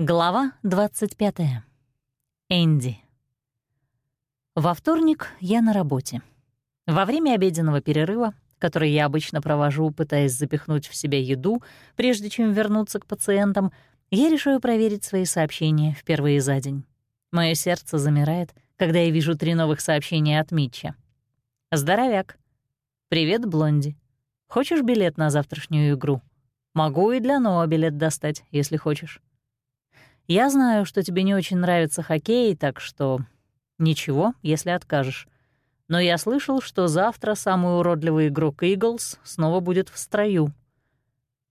Глава 25. Энди. Во вторник я на работе. Во время обеденного перерыва, который я обычно провожу, пытаясь запихнуть в себя еду, прежде чем вернуться к пациентам, я решаю проверить свои сообщения впервые за день. Мое сердце замирает, когда я вижу три новых сообщения от Митча. «Здоровяк. Привет, Блонди. Хочешь билет на завтрашнюю игру? Могу и для Ноа билет достать, если хочешь». Я знаю, что тебе не очень нравится хоккей, так что ничего, если откажешь. Но я слышал, что завтра самый уродливый игрок Иглс снова будет в строю.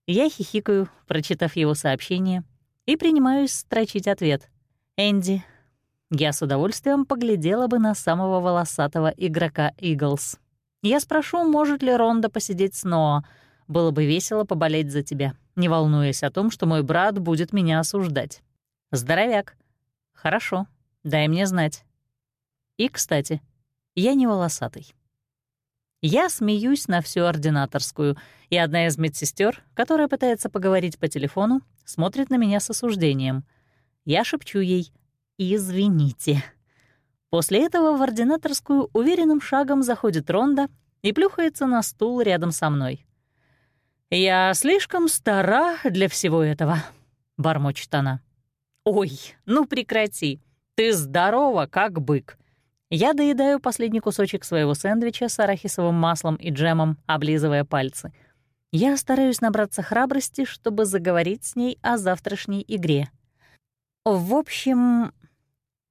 Я хихикаю, прочитав его сообщение, и принимаюсь строчить ответ. «Энди, я с удовольствием поглядела бы на самого волосатого игрока Иглс. Я спрошу, может ли Ронда посидеть с Ноа. Было бы весело поболеть за тебя, не волнуясь о том, что мой брат будет меня осуждать. Здоровяк. Хорошо, дай мне знать. И, кстати, я не волосатый. Я смеюсь на всю ординаторскую, и одна из медсестер, которая пытается поговорить по телефону, смотрит на меня с осуждением. Я шепчу ей «Извините». После этого в ординаторскую уверенным шагом заходит Ронда и плюхается на стул рядом со мной. «Я слишком стара для всего этого», — бормочет она. «Ой, ну прекрати. Ты здорова, как бык». Я доедаю последний кусочек своего сэндвича с арахисовым маслом и джемом, облизывая пальцы. Я стараюсь набраться храбрости, чтобы заговорить с ней о завтрашней игре. В общем,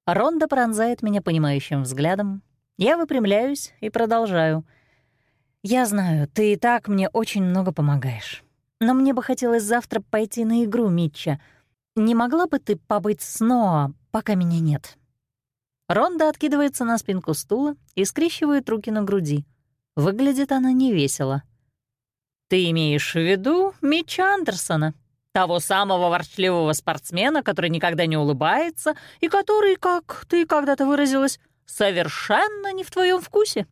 Ронда пронзает меня понимающим взглядом. Я выпрямляюсь и продолжаю. «Я знаю, ты и так мне очень много помогаешь. Но мне бы хотелось завтра пойти на игру Митча — не могла бы ты побыть с Ноа, пока меня нет?» Ронда откидывается на спинку стула и скрещивает руки на груди. Выглядит она невесело. «Ты имеешь в виду Митча Андерсона, того самого ворчливого спортсмена, который никогда не улыбается и который, как ты когда-то выразилась, совершенно не в твоем вкусе?»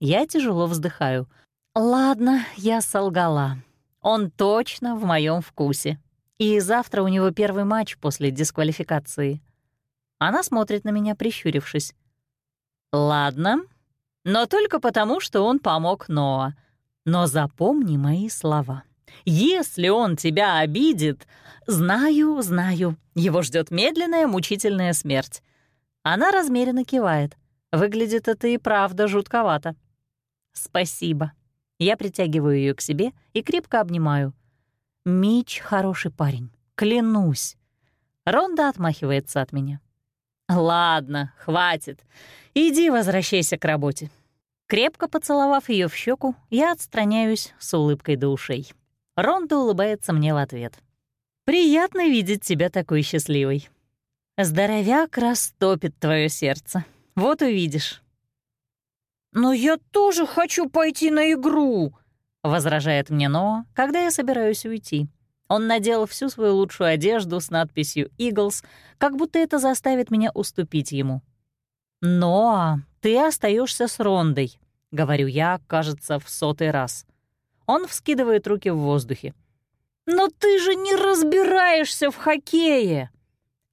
Я тяжело вздыхаю. «Ладно, я солгала. Он точно в моем вкусе. И завтра у него первый матч после дисквалификации. Она смотрит на меня, прищурившись. «Ладно, но только потому, что он помог Ноа. Но запомни мои слова. Если он тебя обидит, знаю, знаю, его ждет медленная, мучительная смерть». Она размеренно кивает. Выглядит это и правда жутковато. «Спасибо». Я притягиваю ее к себе и крепко обнимаю — Мич хороший парень, клянусь. Ронда отмахивается от меня. «Ладно, хватит. Иди возвращайся к работе». Крепко поцеловав ее в щеку, я отстраняюсь с улыбкой до ушей. Ронда улыбается мне в ответ. «Приятно видеть тебя такой счастливой. Здоровяк растопит твое сердце. Вот увидишь». «Но я тоже хочу пойти на игру!» Возражает мне Ноа, когда я собираюсь уйти. Он надел всю свою лучшую одежду с надписью «Иглс», как будто это заставит меня уступить ему. «Ноа, ты остаешься с Рондой», — говорю я, кажется, в сотый раз. Он вскидывает руки в воздухе. «Но ты же не разбираешься в хоккее!»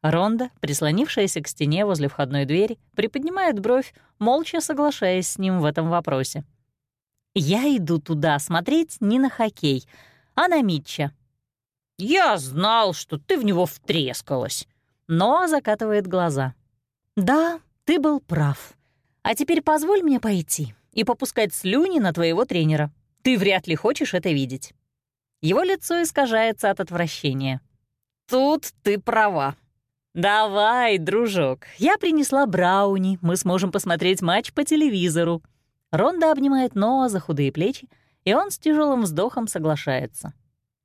Ронда, прислонившаяся к стене возле входной двери, приподнимает бровь, молча соглашаясь с ним в этом вопросе. Я иду туда смотреть не на хоккей, а на Митча. «Я знал, что ты в него втрескалась», но закатывает глаза. «Да, ты был прав. А теперь позволь мне пойти и попускать слюни на твоего тренера. Ты вряд ли хочешь это видеть». Его лицо искажается от отвращения. «Тут ты права. Давай, дружок, я принесла брауни, мы сможем посмотреть матч по телевизору. Ронда обнимает Ноа за худые плечи, и он с тяжелым вздохом соглашается.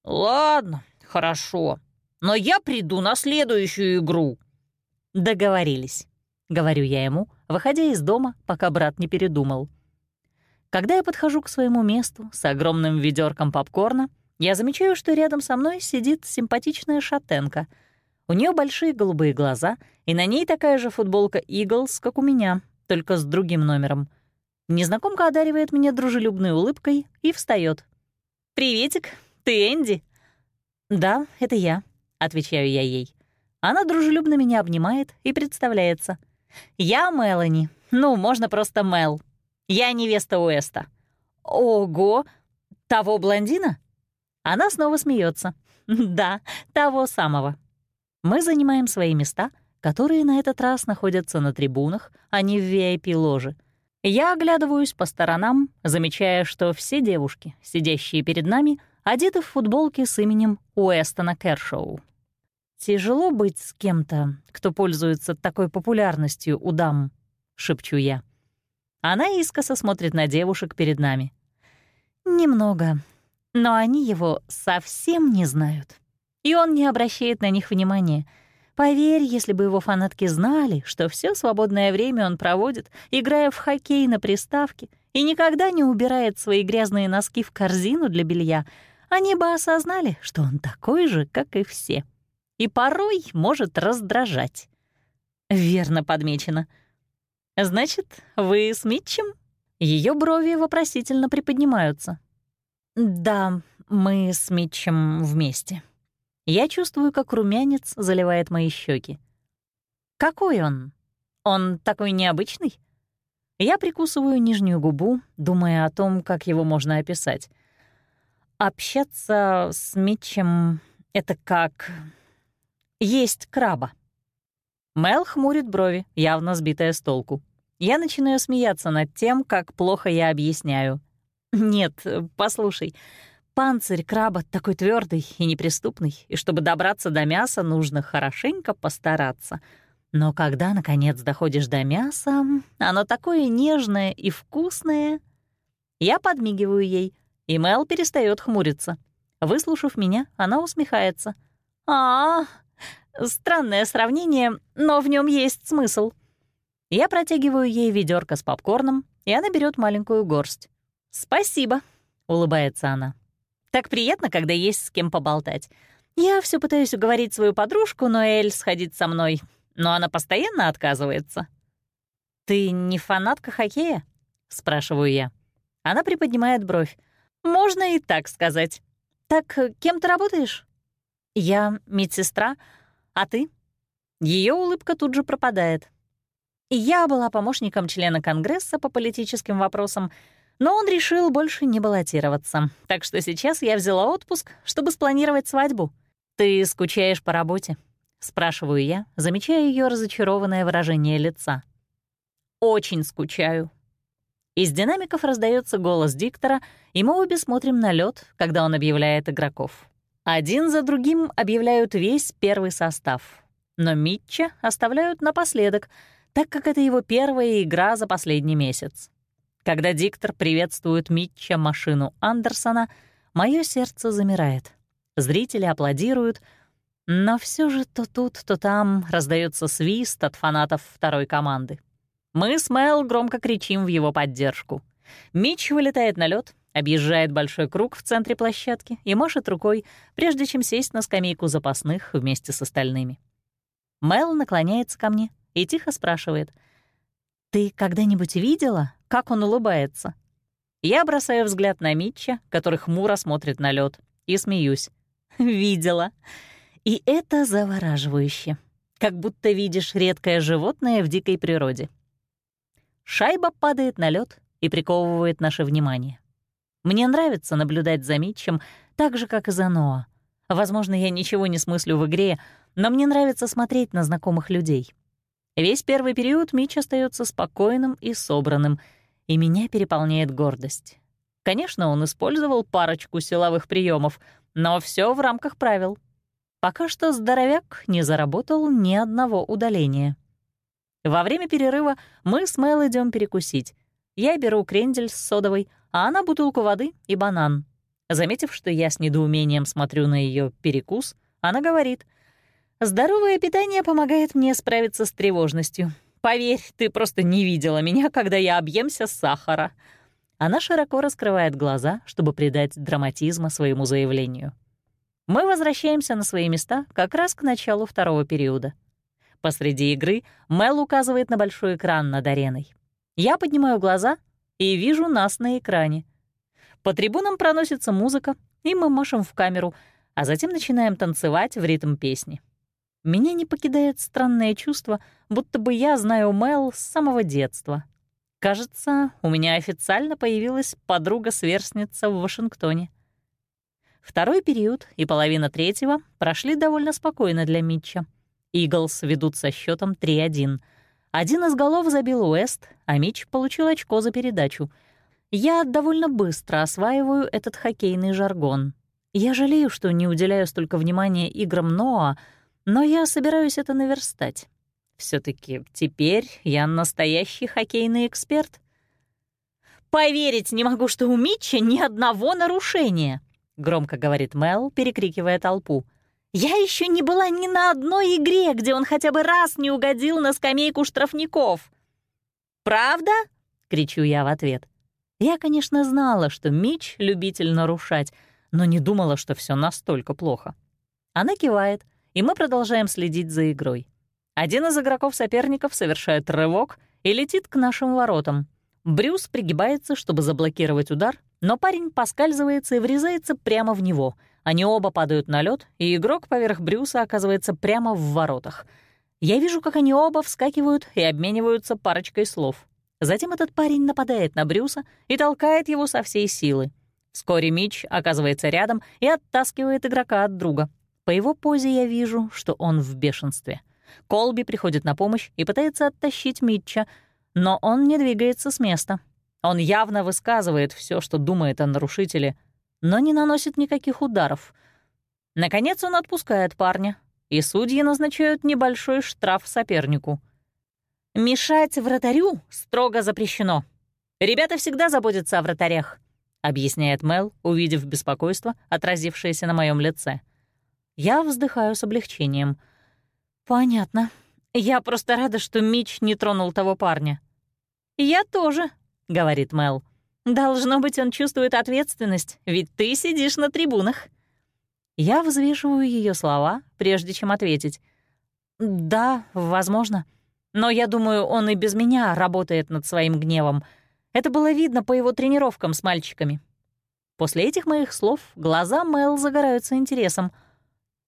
«Ладно, хорошо, но я приду на следующую игру». «Договорились», — говорю я ему, выходя из дома, пока брат не передумал. Когда я подхожу к своему месту с огромным ведерком попкорна, я замечаю, что рядом со мной сидит симпатичная шатенка. У нее большие голубые глаза, и на ней такая же футболка «Иглс», как у меня, только с другим номером. Незнакомка одаривает меня дружелюбной улыбкой и встает. «Приветик, ты Энди?» «Да, это я», — отвечаю я ей. Она дружелюбно меня обнимает и представляется. «Я Мелани. Ну, можно просто Мел. Я невеста Уэста». «Ого! Того блондина?» Она снова смеется. «Да, того самого». Мы занимаем свои места, которые на этот раз находятся на трибунах, а не в VIP-ложе. Я оглядываюсь по сторонам, замечая, что все девушки, сидящие перед нами, одеты в футболки с именем Уэстона Кершоу. «Тяжело быть с кем-то, кто пользуется такой популярностью у дам», — шепчу я. Она искоса смотрит на девушек перед нами. «Немного, но они его совсем не знают. И он не обращает на них внимания. Поверь, если бы его фанатки знали, что все свободное время он проводит, играя в хоккей на приставке, и никогда не убирает свои грязные носки в корзину для белья, они бы осознали, что он такой же, как и все. И порой может раздражать. Верно подмечено. Значит, вы с Митчем? Ее брови вопросительно приподнимаются. Да, мы с Митчем вместе. Я чувствую, как румянец заливает мои щеки. Какой он? Он такой необычный? Я прикусываю нижнюю губу, думая о том, как его можно описать. Общаться с Митчем — это как... Есть краба. Мел хмурит брови, явно сбитая с толку. Я начинаю смеяться над тем, как плохо я объясняю. Нет, послушай, панцирь краба такой твердый и неприступный, и чтобы добраться до мяса, нужно хорошенько постараться. Но когда, наконец, доходишь до мяса, оно такое нежное и вкусное. Я подмигиваю ей — и Мел перестает хмуриться. Выслушав меня, она усмехается. а, -а, странное сравнение, но в нем есть смысл. Я протягиваю ей ведерко с попкорном, и она берет маленькую горсть. «Спасибо», — улыбается она. «Так приятно, когда есть с кем поболтать. Я все пытаюсь уговорить свою подружку, но Эль сходить со мной, но она постоянно отказывается». «Ты не фанатка хоккея?» — спрашиваю я. Она приподнимает бровь. Можно и так сказать. Так э, кем ты работаешь? Я медсестра, а ты? Ее улыбка тут же пропадает. Я была помощником члена Конгресса по политическим вопросам, но он решил больше не баллотироваться, так что сейчас я взяла отпуск, чтобы спланировать свадьбу. «Ты скучаешь по работе?» — спрашиваю я, замечая ее разочарованное выражение лица. «Очень скучаю», из динамиков раздается голос диктора, и мы обе смотрим на лед, когда он объявляет игроков. Один за другим объявляют весь первый состав. Но Митча оставляют напоследок, так как это его первая игра за последний месяц. Когда диктор приветствует Митча машину Андерсона, мое сердце замирает. Зрители аплодируют, но все же то тут, то там раздается свист от фанатов второй команды. Мы с Мэл громко кричим в его поддержку. Митч вылетает на лед, объезжает большой круг в центре площадки и машет рукой, прежде чем сесть на скамейку запасных вместе с остальными. Мэл наклоняется ко мне и тихо спрашивает. «Ты когда-нибудь видела, как он улыбается?» Я бросаю взгляд на Митча, который хмуро смотрит на лед, и смеюсь. «Видела. И это завораживающе. Как будто видишь редкое животное в дикой природе. Шайба падает на лед и приковывает наше внимание. Мне нравится наблюдать за Митчем так же, как и за Ноа. Возможно, я ничего не смыслю в игре, но мне нравится смотреть на знакомых людей. Весь первый период Митч остается спокойным и собранным, и меня переполняет гордость. Конечно, он использовал парочку силовых приемов, но все в рамках правил. Пока что здоровяк не заработал ни одного удаления. Во время перерыва мы с Мэл идем перекусить. Я беру крендель с содовой, а она бутылку воды и банан. Заметив, что я с недоумением смотрю на ее перекус, она говорит, «Здоровое питание помогает мне справиться с тревожностью. Поверь, ты просто не видела меня, когда я объемся сахара». Она широко раскрывает глаза, чтобы придать драматизма своему заявлению. Мы возвращаемся на свои места как раз к началу второго периода. Посреди игры Мел указывает на большой экран над ареной. Я поднимаю глаза и вижу нас на экране. По трибунам проносится музыка, и мы машем в камеру, а затем начинаем танцевать в ритм песни. Меня не покидает странное чувство, будто бы я знаю Мэл с самого детства. Кажется, у меня официально появилась подруга-сверстница в Вашингтоне. Второй период и половина третьего прошли довольно спокойно для Митча. Иглс ведут со счетом 3-1. Один из голов забил Уэст, а Митч получил очко за передачу. Я довольно быстро осваиваю этот хоккейный жаргон. Я жалею, что не уделяю столько внимания играм Ноа, но я собираюсь это наверстать. все таки теперь я настоящий хоккейный эксперт. «Поверить не могу, что у Митча ни одного нарушения!» — громко говорит Мел, перекрикивая толпу. «Я еще не была ни на одной игре, где он хотя бы раз не угодил на скамейку штрафников». «Правда?» — кричу я в ответ. Я, конечно, знала, что Мич — любитель нарушать, но не думала, что все настолько плохо. Она кивает, и мы продолжаем следить за игрой. Один из игроков-соперников совершает рывок и летит к нашим воротам. Брюс пригибается, чтобы заблокировать удар, но парень поскальзывается и врезается прямо в него. Они оба падают на лед, и игрок поверх Брюса оказывается прямо в воротах. Я вижу, как они оба вскакивают и обмениваются парочкой слов. Затем этот парень нападает на Брюса и толкает его со всей силы. Вскоре Мич оказывается рядом и оттаскивает игрока от друга. По его позе я вижу, что он в бешенстве. Колби приходит на помощь и пытается оттащить Митча, но он не двигается с места. Он явно высказывает все, что думает о нарушителе, но не наносит никаких ударов. Наконец он отпускает парня, и судьи назначают небольшой штраф сопернику. «Мешать вратарю строго запрещено. Ребята всегда заботятся о вратарях», — объясняет Мел, увидев беспокойство, отразившееся на моем лице. Я вздыхаю с облегчением. «Понятно. Я просто рада, что Мич не тронул того парня. «Я тоже», — говорит Мел. «Должно быть, он чувствует ответственность, ведь ты сидишь на трибунах». Я взвешиваю ее слова, прежде чем ответить. «Да, возможно. Но я думаю, он и без меня работает над своим гневом. Это было видно по его тренировкам с мальчиками». После этих моих слов глаза Мел загораются интересом.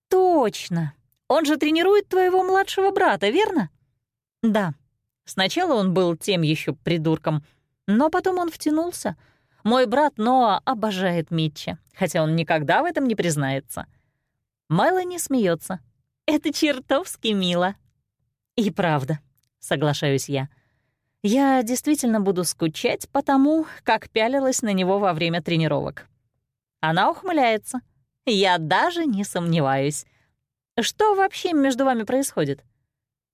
«Точно. Он же тренирует твоего младшего брата, верно?» «Да», Сначала он был тем еще придурком, но потом он втянулся. Мой брат Ноа обожает Митча, хотя он никогда в этом не признается. Мелани смеется. «Это чертовски мило». «И правда», — соглашаюсь я. «Я действительно буду скучать по тому, как пялилась на него во время тренировок». Она ухмыляется. «Я даже не сомневаюсь. Что вообще между вами происходит?»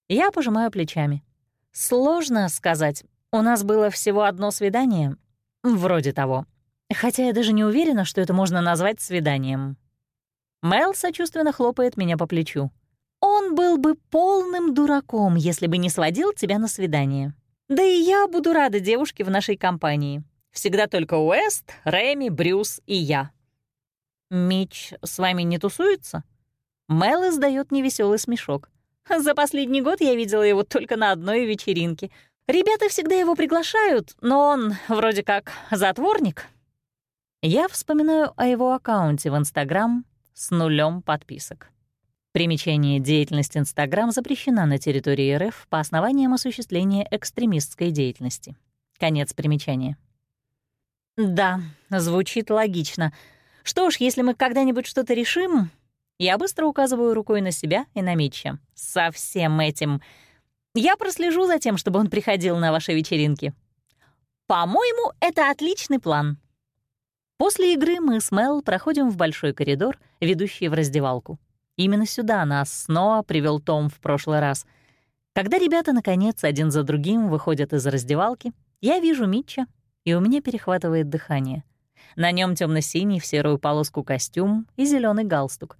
Я пожимаю плечами. Сложно сказать. У нас было всего одно свидание. Вроде того. Хотя я даже не уверена, что это можно назвать свиданием. Мэл сочувственно хлопает меня по плечу. Он был бы полным дураком, если бы не сводил тебя на свидание. Да и я буду рада девушке в нашей компании. Всегда только Уэст, Рэми, Брюс и я. Мич с вами не тусуется? Мэл издает невеселый смешок. За последний год я видела его только на одной вечеринке. Ребята всегда его приглашают, но он вроде как затворник. Я вспоминаю о его аккаунте в Инстаграм с нулем подписок. Примечание «Деятельность Инстаграм запрещена на территории РФ по основаниям осуществления экстремистской деятельности». Конец примечания. Да, звучит логично. Что ж, если мы когда-нибудь что-то решим, я быстро указываю рукой на себя и на Митча. Со всем этим. Я прослежу за тем, чтобы он приходил на ваши вечеринки. По-моему, это отличный план. После игры мы с Мел проходим в большой коридор, ведущий в раздевалку. Именно сюда нас снова привел Том в прошлый раз. Когда ребята, наконец, один за другим выходят из раздевалки, я вижу Митча, и у меня перехватывает дыхание. На нем темно синий в серую полоску костюм и зеленый галстук.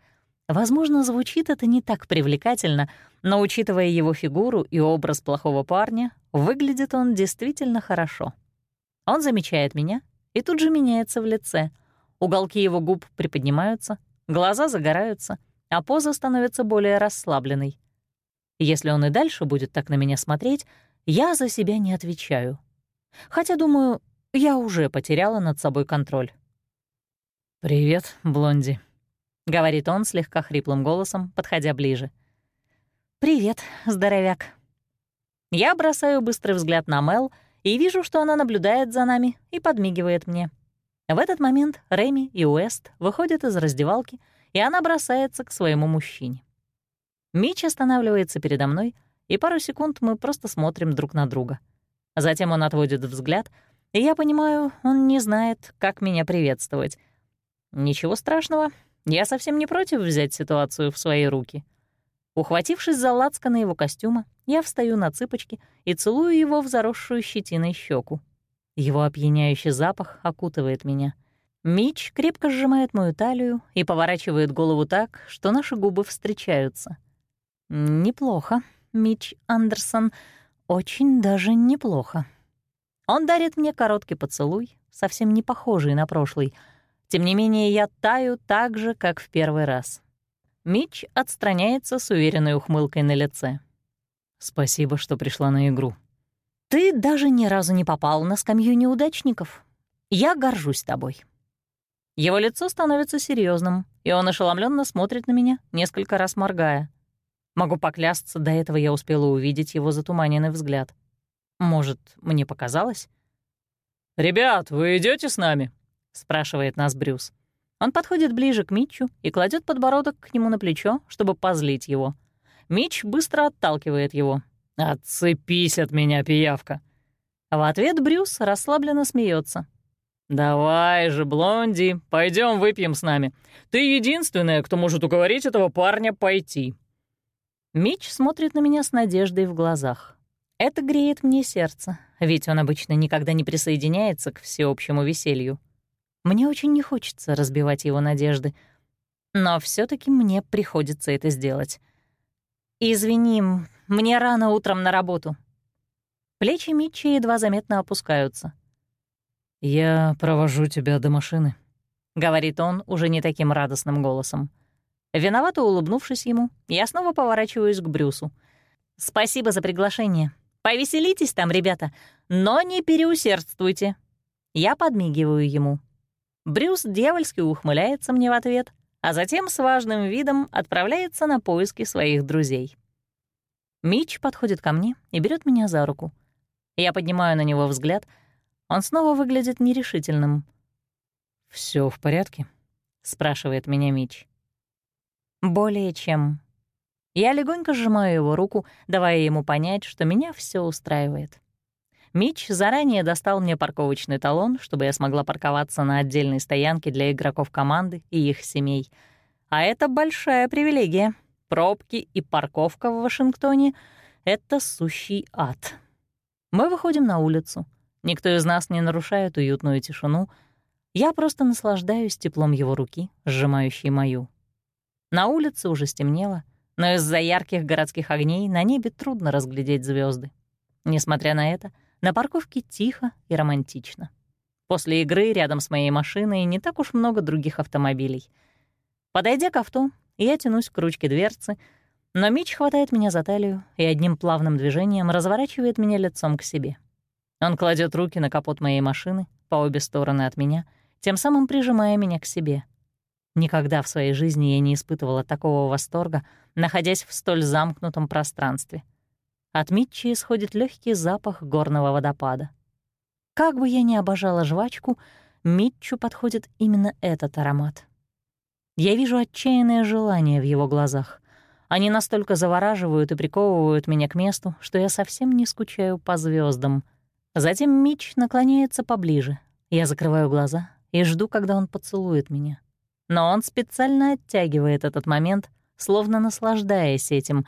Возможно, звучит это не так привлекательно, но, учитывая его фигуру и образ плохого парня, выглядит он действительно хорошо. Он замечает меня и тут же меняется в лице. Уголки его губ приподнимаются, глаза загораются, а поза становится более расслабленной. Если он и дальше будет так на меня смотреть, я за себя не отвечаю. Хотя, думаю, я уже потеряла над собой контроль. «Привет, Блонди», — говорит он слегка хриплым голосом, подходя ближе. «Привет, здоровяк». Я бросаю быстрый взгляд на Мел и вижу, что она наблюдает за нами и подмигивает мне. В этот момент Рэми и Уэст выходят из раздевалки, и она бросается к своему мужчине. Мич останавливается передо мной, и пару секунд мы просто смотрим друг на друга. Затем он отводит взгляд, и я понимаю, он не знает, как меня приветствовать. Ничего страшного, я совсем не против взять ситуацию в свои руки. Ухватившись за лацканы его костюма, я встаю на цыпочки и целую его в заросшую щетиной щеку. Его опьяняющий запах окутывает меня. Мич крепко сжимает мою талию и поворачивает голову так, что наши губы встречаются. Неплохо, Мич Андерсон, очень даже неплохо. Он дарит мне короткий поцелуй, совсем не похожий на прошлый. Тем не менее, я таю так же, как в первый раз. Мич отстраняется с уверенной ухмылкой на лице. «Спасибо, что пришла на игру». «Ты даже ни разу не попал на скамью неудачников. Я горжусь тобой». Его лицо становится серьезным, и он ошеломленно смотрит на меня, несколько раз моргая. Могу поклясться, до этого я успела увидеть его затуманенный взгляд. Может, мне показалось? «Ребят, вы идете с нами?» — спрашивает нас Брюс. Он подходит ближе к Митчу и кладет подбородок к нему на плечо, чтобы позлить его. Митч быстро отталкивает его. «Отцепись от меня, пиявка!» В ответ Брюс расслабленно смеется. «Давай же, Блонди, пойдем выпьем с нами. Ты единственная, кто может уговорить этого парня пойти». Мич смотрит на меня с надеждой в глазах. Это греет мне сердце, ведь он обычно никогда не присоединяется к всеобщему веселью. Мне очень не хочется разбивать его надежды, но все таки мне приходится это сделать. «Извини, мне рано утром на работу». Плечи Митча едва заметно опускаются. «Я провожу тебя до машины», — говорит он уже не таким радостным голосом. Виновато улыбнувшись ему, я снова поворачиваюсь к Брюсу. «Спасибо за приглашение. Повеселитесь там, ребята, но не переусердствуйте». Я подмигиваю ему. Брюс дьявольски ухмыляется мне в ответ, а затем с важным видом отправляется на поиски своих друзей. Мич подходит ко мне и берет меня за руку. Я поднимаю на него взгляд. Он снова выглядит нерешительным. Все в порядке?» — спрашивает меня Мич. Более чем. Я легонько сжимаю его руку, давая ему понять, что меня все устраивает. Мич заранее достал мне парковочный талон, чтобы я смогла парковаться на отдельной стоянке для игроков команды и их семей. А это большая привилегия. Пробки и парковка в Вашингтоне — это сущий ад. Мы выходим на улицу. Никто из нас не нарушает уютную тишину. Я просто наслаждаюсь теплом его руки, сжимающей мою. На улице уже стемнело, но из-за ярких городских огней на небе трудно разглядеть звезды. Несмотря на это, на парковке тихо и романтично. После игры рядом с моей машиной не так уж много других автомобилей. Подойдя к авто, я тянусь к ручке дверцы, но Мич хватает меня за талию и одним плавным движением разворачивает меня лицом к себе. Он кладет руки на капот моей машины по обе стороны от меня, тем самым прижимая меня к себе — Никогда в своей жизни я не испытывала такого восторга, находясь в столь замкнутом пространстве. От Митчи исходит легкий запах горного водопада. Как бы я ни обожала жвачку, Митчу подходит именно этот аромат. Я вижу отчаянное желание в его глазах. Они настолько завораживают и приковывают меня к месту, что я совсем не скучаю по звездам. Затем Митч наклоняется поближе. Я закрываю глаза и жду, когда он поцелует меня но он специально оттягивает этот момент, словно наслаждаясь этим.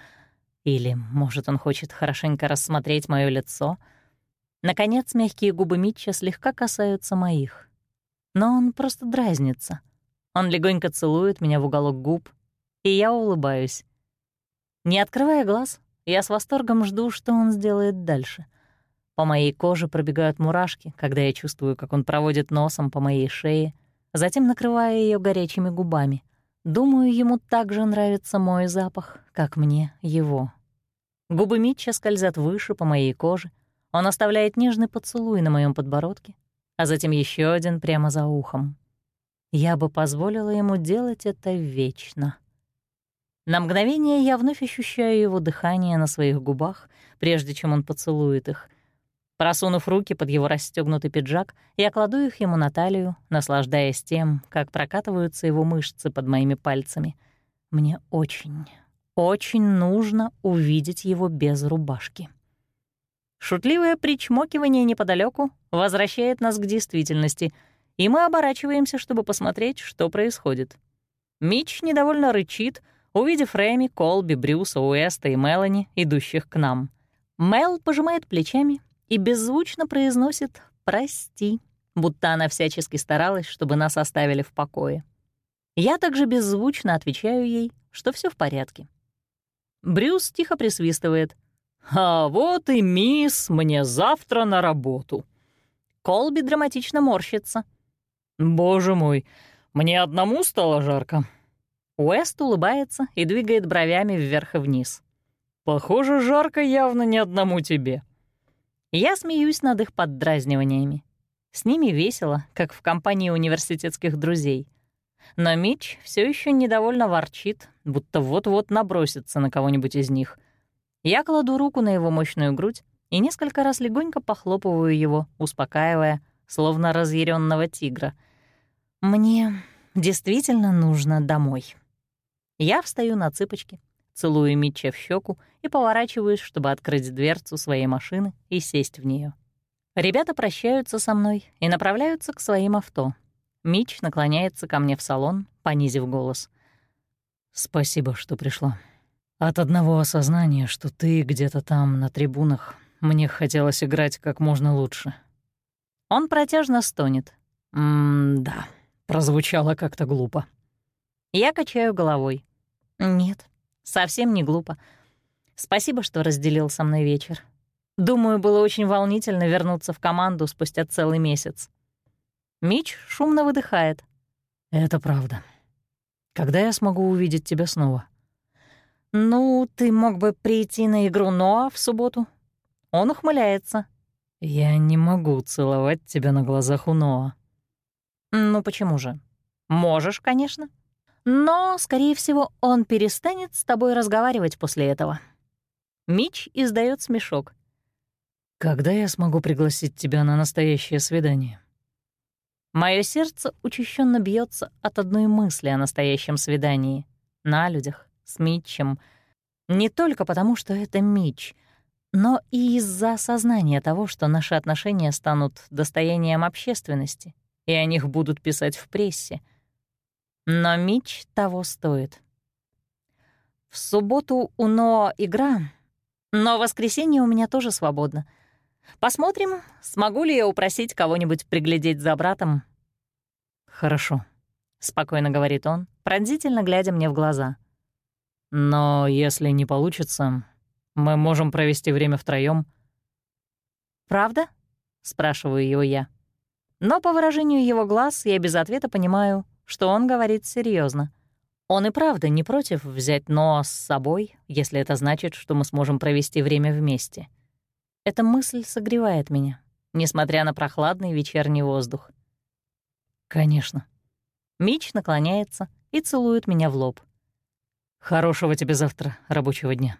Или, может, он хочет хорошенько рассмотреть мое лицо. Наконец, мягкие губы Митча слегка касаются моих. Но он просто дразнится. Он легонько целует меня в уголок губ, и я улыбаюсь. Не открывая глаз, я с восторгом жду, что он сделает дальше. По моей коже пробегают мурашки, когда я чувствую, как он проводит носом по моей шее — затем накрывая ее горячими губами. Думаю, ему так же нравится мой запах, как мне его. Губы Митча скользят выше по моей коже. Он оставляет нежный поцелуй на моем подбородке, а затем еще один прямо за ухом. Я бы позволила ему делать это вечно. На мгновение я вновь ощущаю его дыхание на своих губах, прежде чем он поцелует их. Просунув руки под его расстегнутый пиджак, я кладу их ему на талию, наслаждаясь тем, как прокатываются его мышцы под моими пальцами. Мне очень, очень нужно увидеть его без рубашки. Шутливое причмокивание неподалеку возвращает нас к действительности, и мы оборачиваемся, чтобы посмотреть, что происходит. Мич недовольно рычит, увидев Рэми, Колби, Брюса, Уэста и Мелани, идущих к нам. Мел пожимает плечами и беззвучно произносит «прости», будто она всячески старалась, чтобы нас оставили в покое. Я также беззвучно отвечаю ей, что все в порядке. Брюс тихо присвистывает. «А вот и мисс, мне завтра на работу». Колби драматично морщится. «Боже мой, мне одному стало жарко». Уэст улыбается и двигает бровями вверх и вниз. «Похоже, жарко явно не одному тебе». Я смеюсь над их поддразниваниями. С ними весело, как в компании университетских друзей. Но Мич все еще недовольно ворчит, будто вот-вот набросится на кого-нибудь из них. Я кладу руку на его мощную грудь и несколько раз легонько похлопываю его, успокаивая, словно разъяренного тигра. «Мне действительно нужно домой». Я встаю на цыпочки, целую Митча в щеку и поворачиваюсь, чтобы открыть дверцу своей машины и сесть в нее. Ребята прощаются со мной и направляются к своим авто. Мич наклоняется ко мне в салон, понизив голос. «Спасибо, что пришла. От одного осознания, что ты где-то там, на трибунах, мне хотелось играть как можно лучше». Он протяжно стонет. «М-да, прозвучало как-то глупо». Я качаю головой. «Нет, совсем не глупо. Спасибо, что разделил со мной вечер. Думаю, было очень волнительно вернуться в команду спустя целый месяц. Мич шумно выдыхает. «Это правда. Когда я смогу увидеть тебя снова?» «Ну, ты мог бы прийти на игру Ноа в субботу?» Он ухмыляется. «Я не могу целовать тебя на глазах у Ноа». «Ну почему же? Можешь, конечно. Но, скорее всего, он перестанет с тобой разговаривать после этого». Мич издает смешок. «Когда я смогу пригласить тебя на настоящее свидание?» Мое сердце учащенно бьется от одной мысли о настоящем свидании. На людях, с Митчем. Не только потому, что это Митч, но и из-за осознания того, что наши отношения станут достоянием общественности, и о них будут писать в прессе. Но Митч того стоит. В субботу у Ноа игра, но в воскресенье у меня тоже свободно. Посмотрим, смогу ли я упросить кого-нибудь приглядеть за братом. «Хорошо», — спокойно говорит он, пронзительно глядя мне в глаза. «Но если не получится, мы можем провести время втроём». «Правда?» — спрашиваю его я. Но по выражению его глаз я без ответа понимаю, что он говорит серьезно. Он и правда не против взять Ноа с собой, если это значит, что мы сможем провести время вместе. Эта мысль согревает меня, несмотря на прохладный вечерний воздух. «Конечно». Мич наклоняется и целует меня в лоб. «Хорошего тебе завтра рабочего дня».